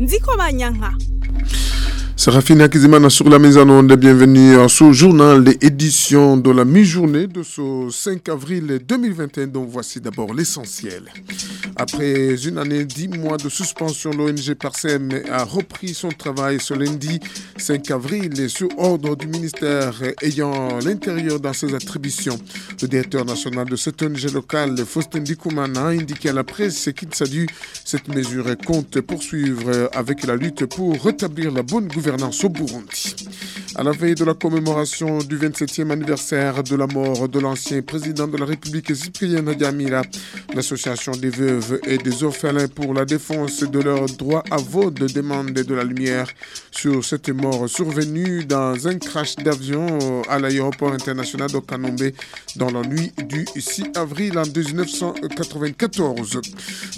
nzi ko banyanka Serafina Kizimana sur la mise en onde, bienvenue à ce journal d'édition de la mi-journée de ce 5 avril 2021 dont voici d'abord l'essentiel. Après une année, dix mois de suspension, l'ONG Parsem a repris son travail ce lundi 5 avril et sur ordre du ministère ayant l'intérieur dans ses attributions. Le directeur national de cette ONG locale, Faustin Dikoumana, a indiqué à la presse qu'il salue cette mesure compte poursuivre avec la lutte pour rétablir la bonne gouvernance au Burundi. À la veille de la commémoration du 27e anniversaire de la mort de l'ancien président de la République Cyprien l'association des veuves et des orphelins pour la défense de leurs droits à vote demande de la lumière sur cette mort survenue dans un crash d'avion à l'aéroport international de Kanombe dans la nuit du 6 avril en 1994.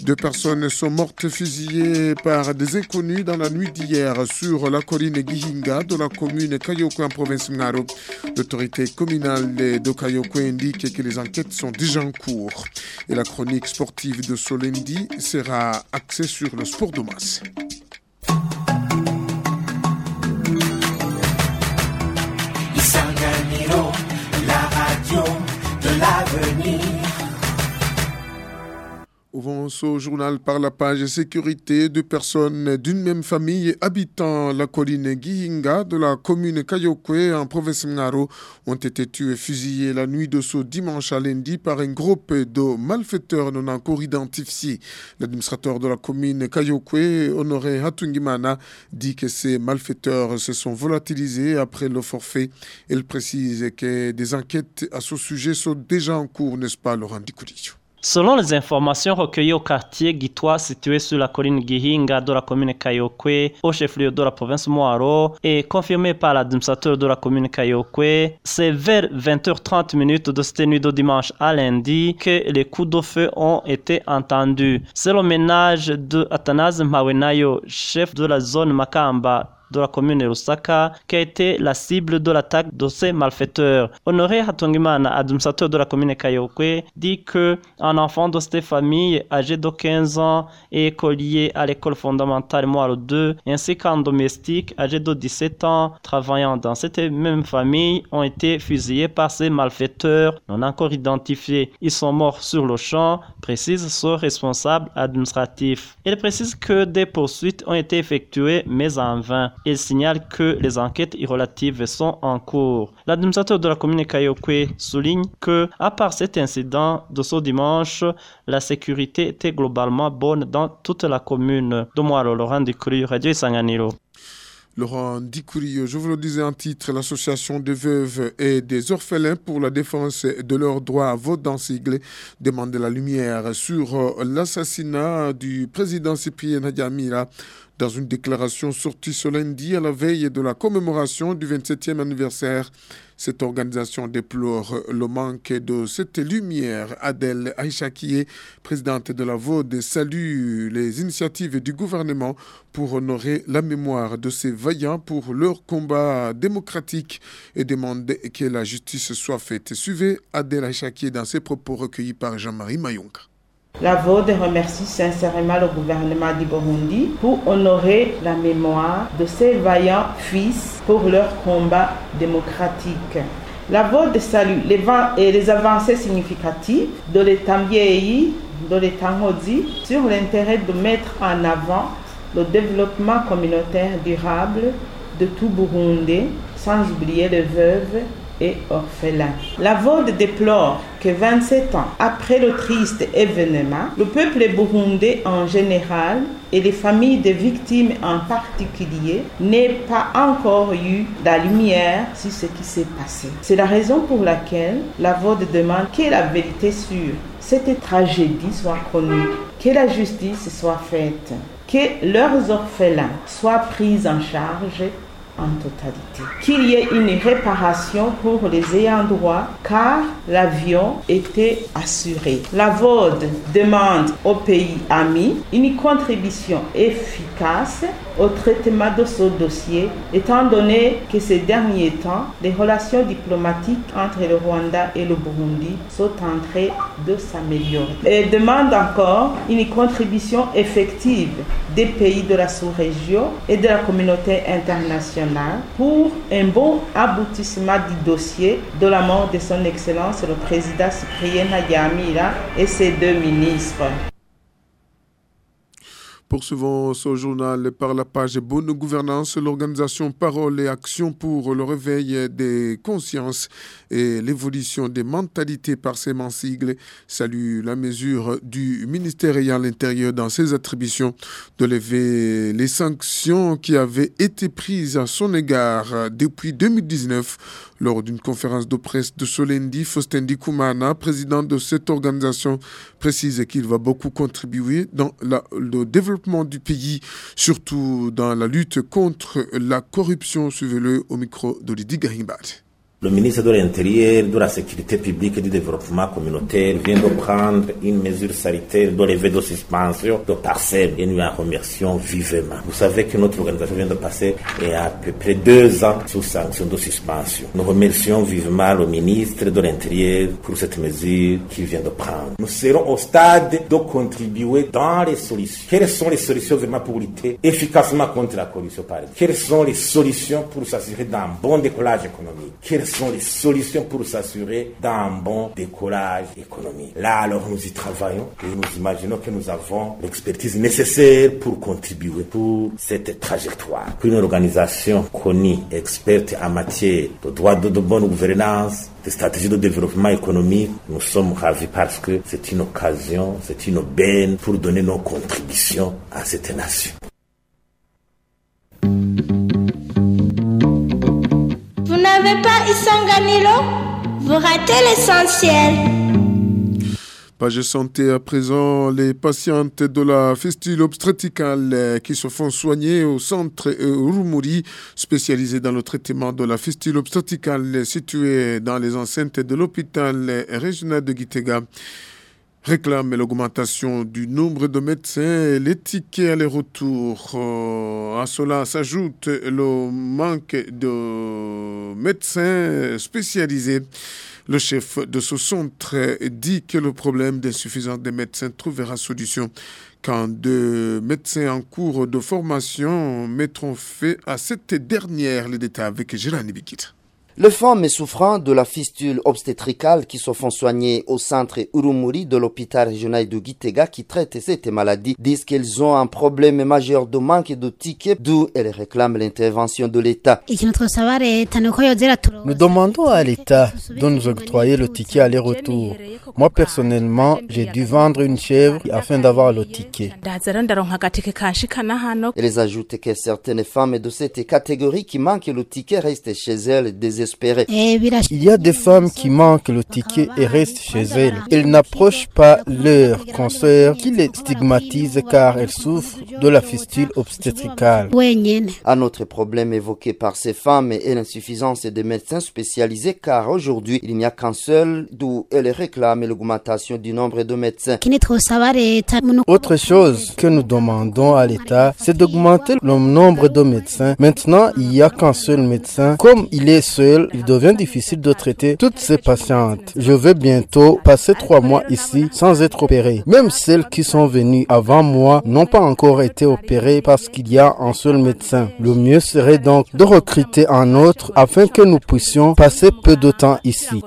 Deux personnes sont mortes fusillées par des inconnus dans la nuit d'hier sur la de la commune Kayoko en province Ngaro. L'autorité communale de Kayoko indique que les enquêtes sont déjà en cours. Et la chronique sportive de Solendi sera axée sur le sport de masse. Ouvrons ce journal par la page sécurité. Deux personnes d'une même famille habitant la colline Gihinga de la commune Kayokwe en province Ngaro ont été tuées fusillées la nuit de ce dimanche à lundi par un groupe de malfaiteurs non encore identifiés. L'administrateur de la commune Kayokwe, Honoré Hatungimana, dit que ces malfaiteurs se sont volatilisés après le forfait. Il précise que des enquêtes à ce sujet sont déjà en cours, n'est-ce pas, Laurent Dikoudijou Selon les informations recueillies au quartier Gitois situé sur la colline Gihinga de la commune Kayokwe, au chef-lieu de la province Moaro, et confirmé par l'administrateur de la commune Kayokwe, c'est vers 20h30 minutes de cette nuit de dimanche à lundi que les coups de feu ont été entendus. C'est le ménage de Athanase Mawenayo, chef de la zone Makamba de la commune de qui a été la cible de l'attaque de ces malfaiteurs. Honoré Hatongimana, administrateur de la commune Kayokwe, dit que un enfant de cette famille âgé de 15 ans et écolier à l'école fondamentale Moalo 2 ainsi qu'un domestique âgé de 17 ans travaillant dans cette même famille ont été fusillés par ces malfaiteurs non encore identifiés. Ils sont morts sur le champ, précise ce responsable administratif. Il précise que des poursuites ont été effectuées mais en vain. Il signale que les enquêtes relatives sont en cours. L'administrateur de la commune Kayokwe souligne que, à part cet incident de ce dimanche, la sécurité était globalement bonne dans toute la commune. De Laurent Dikuri, Radio Sanganiro. Laurent Dikourio, je vous le disais en titre, l'association des veuves et des orphelins pour la défense de leurs droits vote dans sigle demande la lumière sur l'assassinat du président Cyprien Nadiamira dans une déclaration sortie ce lundi à la veille de la commémoration du 27e anniversaire. Cette organisation déplore le manque de cette lumière. Adèle Aïchakié, présidente de la VOD, salue les initiatives du gouvernement pour honorer la mémoire de ces vaillants pour leur combat démocratique et demande que la justice soit faite. Suivez Adèle Aïchakié dans ses propos recueillis par Jean-Marie Mayonga. La VOD remercie sincèrement le gouvernement du Burundi pour honorer la mémoire de ces vaillants fils pour leur combat démocratique. La VOD salue les, avancées significatives de l'État vieilli, de l'État sur l'intérêt de mettre en avant le développement communautaire durable de tout Burundi, sans oublier les veuves et orphelins. La VOD déplore que 27 ans après le triste événement, le peuple burundais en général et les familles des victimes en particulier n'aient pas encore eu la lumière sur ce qui s'est passé. C'est la raison pour laquelle la VOD demande que la vérité sur cette tragédie soit connue, que la justice soit faite, que leurs orphelins soient pris en charge en totalité. Qu'il y ait une réparation pour les ayants droit car l'avion était assuré. La VOD demande aux pays amis une contribution efficace au traitement de ce dossier, étant donné que ces derniers temps, les relations diplomatiques entre le Rwanda et le Burundi sont en train de s'améliorer. Elle demande encore une contribution effective des pays de la sous-région et de la communauté internationale pour un bon aboutissement du dossier de la mort de son Excellence le président Cyprien Hayamira et ses deux ministres. Poursuivons ce journal par la page Bonne gouvernance, l'organisation Parole et Action pour le réveil des consciences et l'évolution des mentalités par ses sigles salue la mesure du ministère ayant l'intérieur dans ses attributions de lever les sanctions qui avaient été prises à son égard depuis 2019 lors d'une conférence de presse de ce lundi, Faustendi Koumana, président de cette organisation, précise qu'il va beaucoup contribuer dans le développement du pays, surtout dans la lutte contre la corruption. Suivez-le au micro de Lydie Gahimbat. Le ministre de l'Intérieur, de la Sécurité publique et du Développement communautaire vient de prendre une mesure sanitaire de lever de suspension de parcelles et nous en remercions vivement. Vous savez que notre organisation vient de passer à peu près deux ans sous sanction de suspension. Nous remercions vivement le ministre de l'Intérieur pour cette mesure qu'il vient de prendre. Nous serons au stade de contribuer dans les solutions. Quelles sont les solutions vraiment pour lutter efficacement contre la corruption par Quelles sont les solutions pour s'assurer d'un bon décollage économique? Sont les solutions pour s'assurer d'un bon décollage économique. Là, alors, nous y travaillons et nous imaginons que nous avons l'expertise nécessaire pour contribuer pour cette trajectoire. Une organisation connue, experte en matière de droit de, de bonne gouvernance, de stratégie de développement économique, nous sommes ravis parce que c'est une occasion, c'est une aubaine pour donner nos contributions à cette nation. N'avez pas Isanganilo Vous ratez l'essentiel. Page santé à présent, les patientes de la fistule obstétricale qui se font soigner au centre Urumuri, spécialisé dans le traitement de la fistule obstétricale situé dans les enceintes de l'hôpital régional de Gitega réclame l'augmentation du nombre de médecins et les tickets aller-retour. à cela s'ajoute le manque de médecins spécialisés. Le chef de ce centre dit que le problème d'insuffisance des médecins trouvera solution quand deux médecins en cours de formation mettront fait à cette dernière. Les détails avec Gérard Bikit. Les femmes souffrant de la fistule obstétricale qui se font soigner au centre Urumuri de l'hôpital régional de Gitega qui traite cette maladie disent qu'elles ont un problème majeur de manque de tickets d'où elles réclament l'intervention de l'État. Nous demandons à l'État de nous octroyer le ticket aller-retour. Moi personnellement, j'ai dû vendre une chèvre afin d'avoir le ticket. Elles ajoutent que certaines femmes de cette catégorie qui manquent le ticket restent chez elles désespérées. Il y a des femmes qui manquent le ticket et restent chez elles. Elles n'approchent pas leur consoeur qui les stigmatise car elles souffrent de la fistule obstétricale. Un autre problème évoqué par ces femmes est l'insuffisance des médecins spécialisés car aujourd'hui il n'y a qu'un seul d'où elles réclament l'augmentation du nombre de médecins. Autre chose que nous demandons à l'État, c'est d'augmenter le nombre de médecins. Maintenant, il n'y a qu'un seul médecin. Comme il est seul, il devient difficile de traiter toutes ces patientes. Je vais bientôt passer trois mois ici sans être opéré. Même celles qui sont venues avant moi n'ont pas encore été opérées parce qu'il y a un seul médecin. Le mieux serait donc de recruter un autre afin que nous puissions passer peu de temps ici.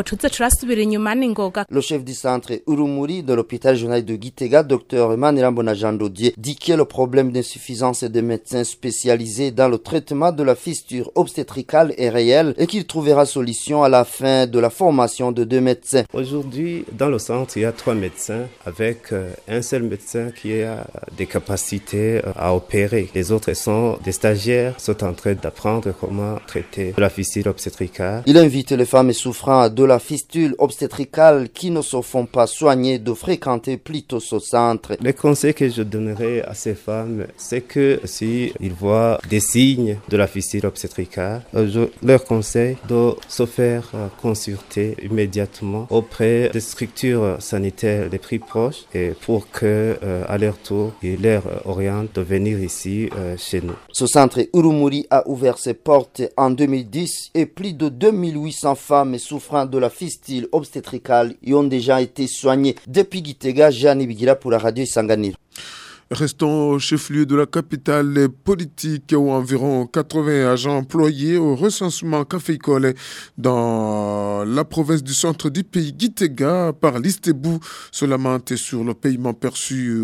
Le chef du centre Urumuri de l'hôpital régional de Gitega, Dr Emmanuel Bonajandodier, dit que le problème d'insuffisance des médecins spécialisés dans le traitement de la fistule obstétricale est réel et qu'il trouvera solution à la fin de la formation de deux médecins. Aujourd'hui, dans le centre, il y a trois médecins avec euh, un seul médecin qui a des capacités euh, à opérer. Les autres sont des stagiaires, sont en train d'apprendre comment traiter la fistule obstétricale. Il invite les femmes souffrant de la fistule obstétricale qui ne se font pas soigner de fréquenter plutôt ce centre. Les conseils que je donnerais à ces femmes, c'est que si ils voient des signes de la fistule obstétricale, euh, je leur conseille de se faire euh, consulter immédiatement auprès des structures sanitaires les plus proches et pour que euh, à leur tour ils leur orientent de venir ici chez nous. Ce centre Urumuri a ouvert ses portes en 2010 et plus de 2800 femmes souffrant de la fistule obstétricale y ont déjà été soignées. Depuis Gitega, Jeanne Bigira pour la radio Isanganiro. Restons au chef-lieu de la capitale politique où environ 80 agents employés au recensement café-école dans la province du centre du pays Gitega par l'Istebou se lamentent sur le paiement perçu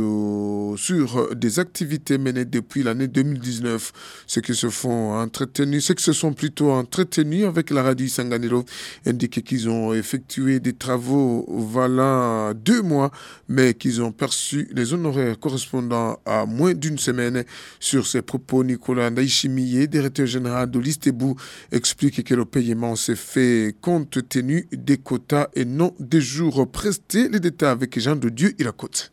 sur des activités menées depuis l'année 2019. Ceux qui se font ceux qui se sont plutôt entretenus avec la radio Sanganiro indiquent qu'ils ont effectué des travaux valant deux mois mais qu'ils ont perçu les honoraires correspondants à moins d'une semaine. Sur ces propos, Nicolas Naïchimiye, directeur général de l'Istebou, explique que le paiement s'est fait compte tenu des quotas et non des jours prestés. Les détails avec Jean de Dieu Irakote.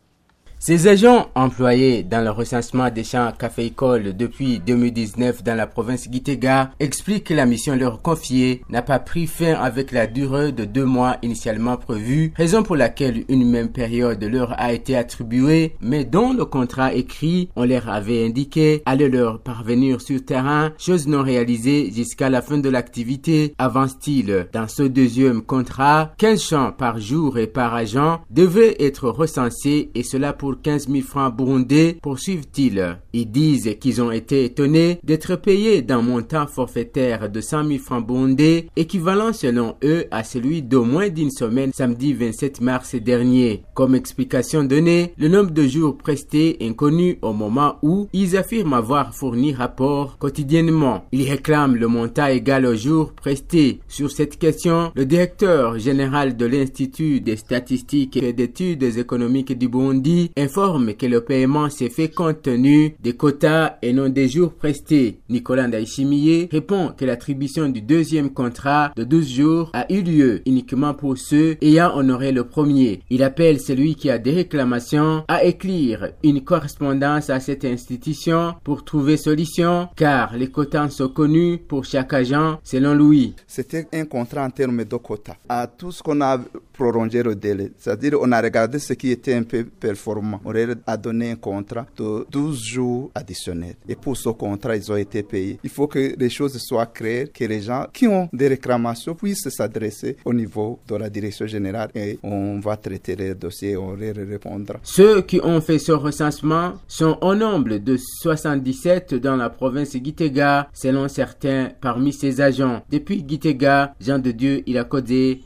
Ces agents employés dans le recensement des champs café-école depuis 2019 dans la province Gitega expliquent que la mission leur confiée n'a pas pris fin avec la durée de deux mois initialement prévue, raison pour laquelle une même période leur a été attribuée, mais dont le contrat écrit, on leur avait indiqué, allait leur parvenir sur terrain, chose non réalisée jusqu'à la fin de l'activité, avance-t-il. Dans ce deuxième contrat, 15 champs par jour et par agent devaient être recensés et cela pour 15 000 francs burundais, poursuivent-ils. Ils disent qu'ils ont été étonnés d'être payés d'un montant forfaitaire de 100 000 francs burundais, équivalent selon eux à celui d'au moins d'une semaine samedi 27 mars dernier. Comme explication donnée, le nombre de jours prestés inconnu au moment où ils affirment avoir fourni rapport quotidiennement. Ils réclament le montant égal aux jours prestés. Sur cette question, le directeur général de l'Institut des statistiques et d'études économiques du Burundi informe que le paiement s'est fait compte tenu des quotas et non des jours prestés. Nicolas Ndaïchimiye répond que l'attribution du deuxième contrat de 12 jours a eu lieu uniquement pour ceux ayant honoré le premier. Il appelle celui qui a des réclamations à écrire une correspondance à cette institution pour trouver solution car les quotas sont connus pour chaque agent selon lui. C'était un contrat en termes de quotas. À tout ce qu'on a prolongé le délai, c'est-à-dire on a regardé ce qui était un peu performant. On a donné un contrat de 12 jours additionnels. Et pour ce contrat, ils ont été payés. Il faut que les choses soient claires, que les gens qui ont des réclamations puissent s'adresser au niveau de la direction générale et on va traiter les dossiers on les répondra. Ceux qui ont fait ce recensement sont au nombre de 77 dans la province de Gitega, selon certains parmi ces agents. Depuis Gitega, Jean de Dieu, il a codé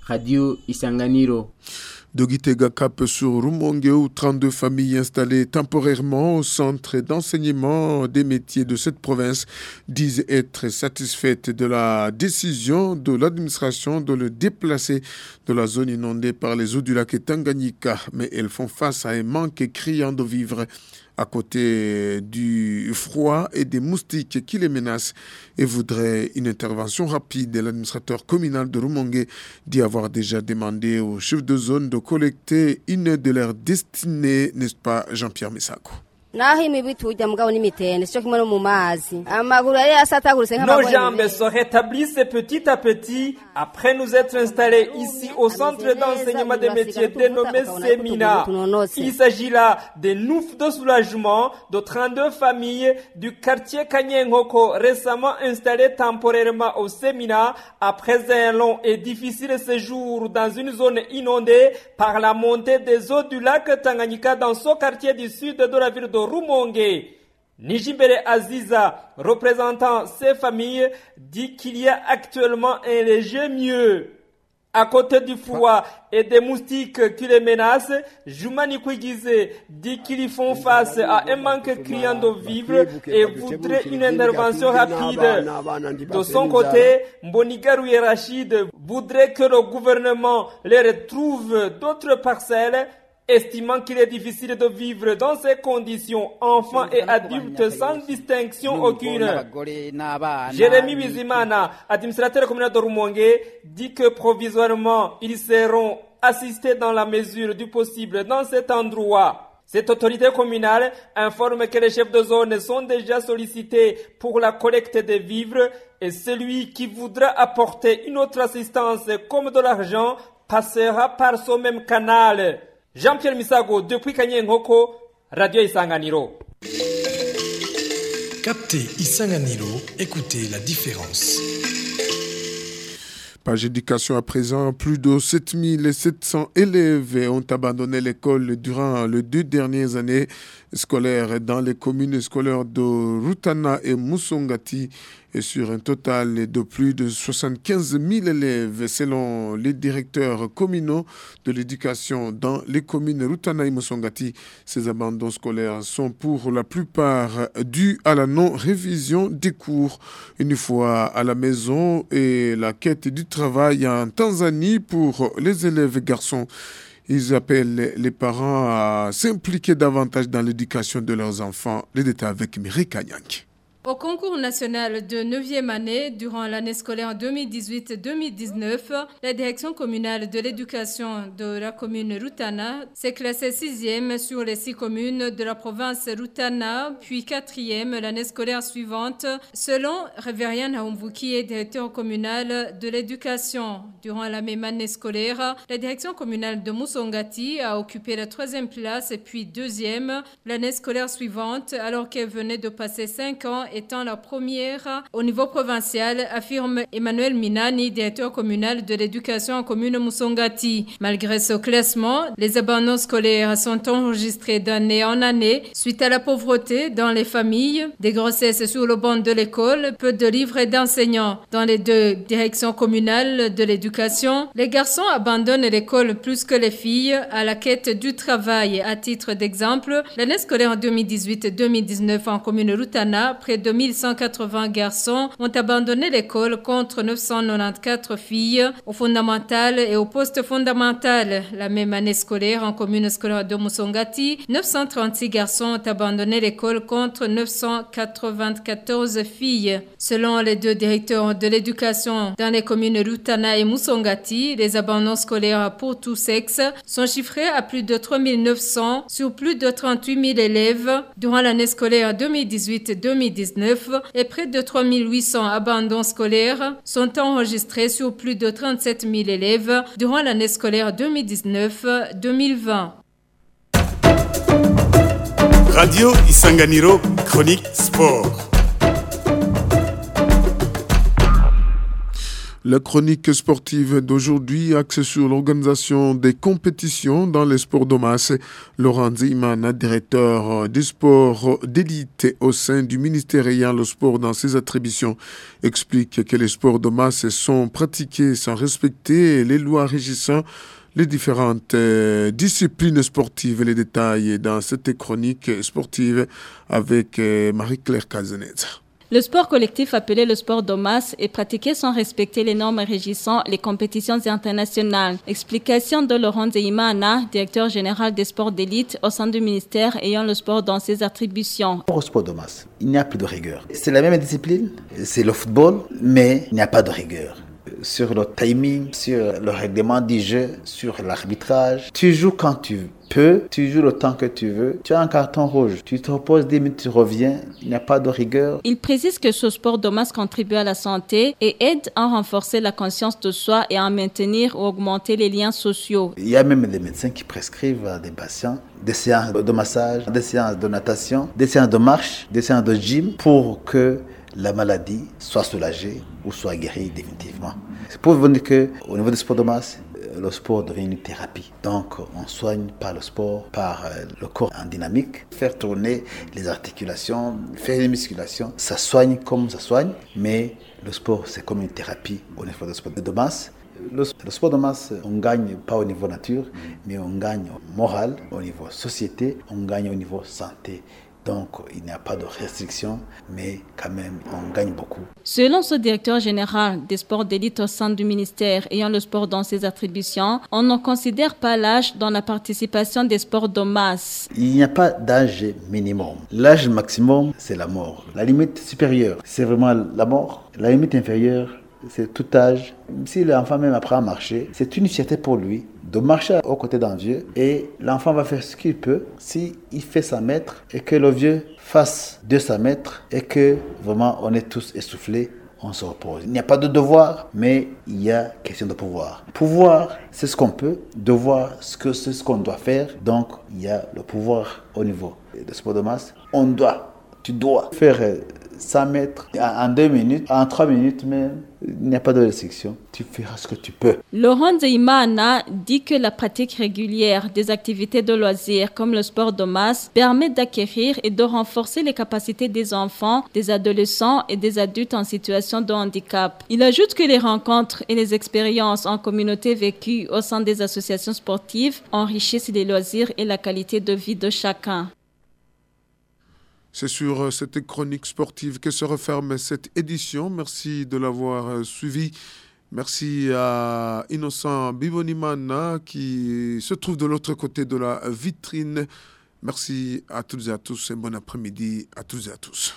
De sur Rumongue où 32 familles installées temporairement au centre d'enseignement des métiers de cette province disent être satisfaites de la décision de l'administration de le déplacer de la zone inondée par les eaux du lac Tanganyika, mais elles font face à un manque criant de vivres à côté du froid et des moustiques qui les menacent et voudrait une intervention rapide. L'administrateur communal de Rumongue dit avoir déjà demandé aux chefs de zone de collecter une de leurs destinées, n'est-ce pas Jean-Pierre Messako? Naho imibu tujya mugabo n'imitende cyo kimwe no mu mazi amaguru yari asataguritse Nos jambes se rétablissent petit à petit après nous être installés ici au centre d'enseignement des métiers dénommé Semina. Il s'agit là des noufs de soulagement de 32 familles du quartier Kanyenkoko récemment installées temporairement au Semina après un long et difficile séjour dans une zone inondée par la montée des eaux du lac Tanganyika dans ce quartier du sud de la ville de Rumonge. Nijimbere Aziza, représentant ces familles, dit qu'il y a actuellement un léger mieux. À côté du froid et des moustiques qui les menacent, Jumani Kouigize dit qu'ils font face à un manque criant d'eau vive et voudrait une intervention rapide. De son côté, Mbonigaru et Rachid voudraient que le gouvernement les retrouve d'autres parcelles estimant qu'il est difficile de vivre dans ces conditions, enfants et adultes, sans distinction aucune. Jérémy Bizimana, administrateur communal de Rumongue, dit que provisoirement, ils seront assistés dans la mesure du possible dans cet endroit. Cette autorité communale informe que les chefs de zone sont déjà sollicités pour la collecte des vivres et celui qui voudra apporter une autre assistance comme de l'argent passera par ce même canal. Jean-Pierre Misago depuis Kanyenkoko, Radio Isanganiro. Captez Isanganiro, écoutez la différence. Page éducation à présent, plus de 7700 élèves ont abandonné l'école durant les deux dernières années scolaires dans les communes scolaires de Rutana et Musongati et sur un total de plus de 75 000 élèves selon les directeurs communaux de l'éducation dans les communes Rutana et Musongati. Ces abandons scolaires sont pour la plupart dus à la non-révision des cours une fois à la maison et la quête du travail en Tanzanie pour les élèves garçons. Ils appellent les parents à s'impliquer davantage dans l'éducation de leurs enfants. Les détails avec Mireille Kanyank. Au concours national de 9e année, durant l'année scolaire 2018-2019, la direction communale de l'éducation de la commune Rutana s'est classée 6e sur les 6 communes de la province Rutana, puis 4e l'année scolaire suivante, selon Révérien est directeur communal de l'éducation. Durant la même année scolaire, la direction communale de Musongati a occupé la 3e place et puis 2e l'année scolaire suivante, alors qu'elle venait de passer 5 ans étant la première au niveau provincial, affirme Emmanuel Minani, directeur communal de l'éducation en commune Musongati. Malgré ce classement, les abandons scolaires sont enregistrés d'année en année suite à la pauvreté dans les familles, des grossesses sur le banc de l'école, peu de livres d'enseignants. Dans les deux directions communales de l'éducation, les garçons abandonnent l'école plus que les filles à la quête du travail. À titre d'exemple, l'année scolaire 2018-2019 en commune Rutana, près de 1180 garçons ont abandonné l'école contre 994 filles au fondamental et au poste fondamental. La même année scolaire en commune scolaire de Musongati, 936 garçons ont abandonné l'école contre 994 filles. Selon les deux directeurs de l'éducation dans les communes Rutana et Musongati, les abandons scolaires pour tous sexes sont chiffrés à plus de 3900 sur plus de 38 000 élèves durant l'année scolaire 2018-2019 et près de 3800 abandons scolaires sont enregistrés sur plus de 37 000 élèves durant l'année scolaire 2019-2020. Radio Isanganiro, chronique sport. La chronique sportive d'aujourd'hui axe sur l'organisation des compétitions dans les sports de masse. Laurent Zimana, directeur des sports d'élite au sein du ministère ayant le sport dans ses attributions, explique que les sports de masse sont pratiqués sans respecter les lois régissant les différentes euh, disciplines sportives. Les détails dans cette chronique sportive avec euh, Marie-Claire Cazeneza. Le sport collectif appelé le sport de masse est pratiqué sans respecter les normes régissant les compétitions internationales. Explication de Laurent Zeimana, directeur général des sports d'élite au sein du ministère ayant le sport dans ses attributions. Le sport de masse, il n'y a plus de rigueur. C'est la même discipline, c'est le football, mais il n'y a pas de rigueur sur le timing, sur le règlement du jeu, sur l'arbitrage. Tu joues quand tu peux, tu joues le temps que tu veux. Tu as un carton rouge, tu te reposes 10 minutes, tu reviens, il n'y a pas de rigueur. Il précise que ce sport de masse contribue à la santé et aide à renforcer la conscience de soi et à maintenir ou augmenter les liens sociaux. Il y a même des médecins qui prescrivent à des patients des séances de massage, des séances de natation, des séances de marche, des séances de gym pour que la maladie soit soulagée ou soit guérie définitivement. C'est pour vous dire qu'au niveau du sport de masse, le sport devient une thérapie. Donc, on soigne par le sport, par le corps en dynamique. Faire tourner les articulations, faire une musculation, ça soigne comme ça soigne, mais le sport, c'est comme une thérapie au niveau du sport de masse. le, sport de masse, on gagne pas au niveau nature, mais on gagne au moral, au niveau société, on gagne au niveau santé. Donc, il n'y a pas de restriction, mais quand même, on gagne beaucoup. Selon ce directeur général des sports d'élite au sein du ministère ayant le sport dans ses attributions, on ne considère pas l'âge dans la participation des sports de masse. Il n'y a pas d'âge minimum. L'âge maximum, c'est la mort. La limite supérieure, c'est vraiment la mort. La limite inférieure, c'est tout âge. Si l'enfant même apprend à marcher, c'est une fierté pour lui de marcher aux côtés d'un vieux et l'enfant va faire ce qu'il peut. Si fait sa mètre et que le vieux fasse de sa mètre et que vraiment on est tous essoufflés, on se repose. Il n'y a pas de devoir, mais il y a question de pouvoir. Pouvoir, c'est ce qu'on peut. Devoir, c'est ce qu'on doit faire. Donc, il y a le pouvoir au niveau de sport de masse. On doit, tu dois faire 100 mètres en deux minutes, en trois minutes même. Il n'y a pas de restriction. Tu feras ce que tu peux. Laurent Zeimana dit que la pratique régulière des activités de loisirs comme le sport de masse permet d'acquérir et de renforcer les capacités des enfants, des adolescents et des adultes en situation de handicap. Il ajoute que les rencontres et les expériences en communauté vécues au sein des associations sportives enrichissent les loisirs et la qualité de vie de chacun. C'est sur euh, cette chronique sportive que se referme cette édition. Merci de l'avoir euh, suivi. Merci à Innocent Bibonimana qui se trouve de l'autre côté de la vitrine. Merci à toutes et à tous et bon après-midi à toutes et à tous.